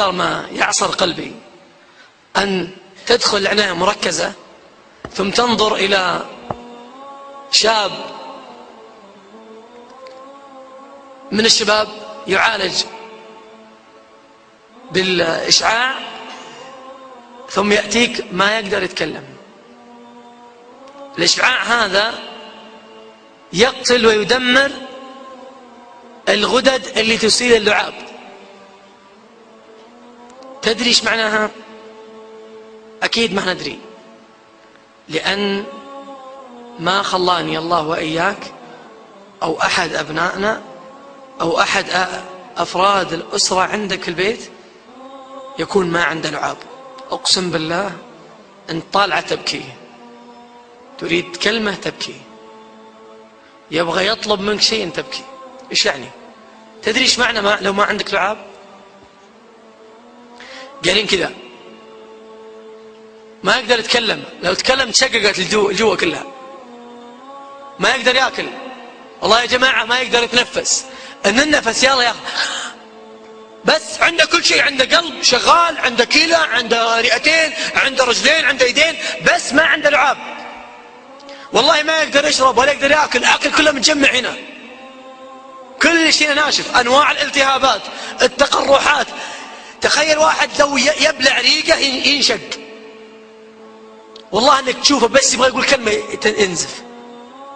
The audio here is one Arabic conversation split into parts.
أكثر ما يعصر قلبي. أن تدخل العناية مركزة ثم تنظر إلى شاب من الشباب يعالج بالإشعاع ثم يأتيك ما يقدر يتكلم. الإشعاع هذا يقتل ويدمر الغدد اللي تسيل اللعاب. تدري إيش معناها؟ أكيد ما ندري. لأن ما خلاني الله وإياك أو أحد أبنائنا أو أحد أفراد الأسرة عندك في البيت يكون ما عنده لعاب. أقسم بالله أن طالعة تبكي. تريد كلمة تبكي. يبغى يطلب منك شيء تبكي. إيش يعني؟ تدري إيش معنى ما لو ما عندك لعاب؟ قالين كذا. ما يقدر يتكلم. لو تكلم تشققت الجوة كلها. ما يقدر ياكل. والله يا جماعة ما يقدر يتنفس. إن النفس يلا يا بس عنده كل شيء عنده قلب شغال عنده كلى عنده رئتين عنده رجلين عنده يدين بس ما عنده لعاب. والله ما يقدر يشرب ولا يقدر ياكل. الاكل كله متجمع هنا. كل شيء ناشف. أنواع الالتهابات التقرحات تخيل واحد لو يبلع ريقه ينشق. والله انك تشوفه بس يبغى يقول كلمة ينزف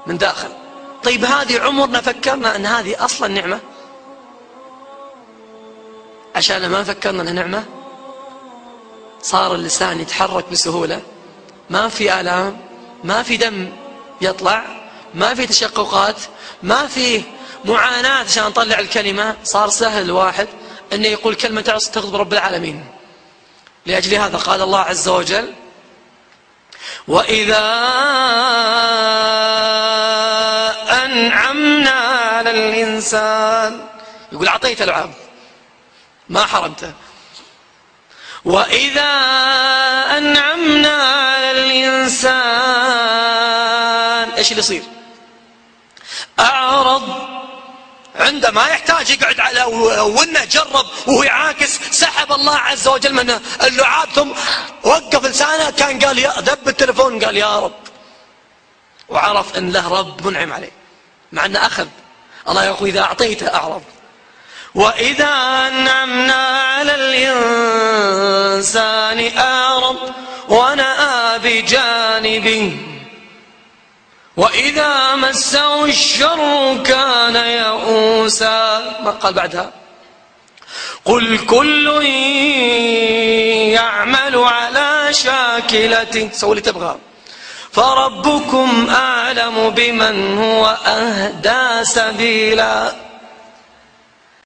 من داخل. طيب هذه عمرنا فكرنا ان هذه أصلا نعمة؟ عشان ما فكرنا انها نعمة صار اللسان يتحرك بسهولة. ما في آلام ما في دم يطلع ما في تشققات ما في معاناة عشان نطلع الكلمة. صار سهل الواحد أنه يقول كلمة تغضب رب العالمين. لأجل هذا قال الله عز وجل وإذا أنعمنا على الإنسان يقول أعطيت العاب ما حرمته. وإذا أنعمنا على الإنسان إيش اللي يصير؟ أعرض عندما يحتاج يقعد على وانه جرب وهو يعاكس. سحب الله عز وجل من اللعاب ثم وقف لسانه كان قال يا دب التلفون قال يا رب. وعرف إن له رب منعم عليه. مع إنه أخذ. الله يقول إذا أعطيته أعرض. وإذا أنعمنا على الإنسان أعرض. ونأى بجانبه. وإذا مسه الشر كان يئوسا. ما قال بعدها؟ قل كل يعمل على شاكلته سوي اللي تبغى. فربكم أعلم بمن هو أهدى سبيلا.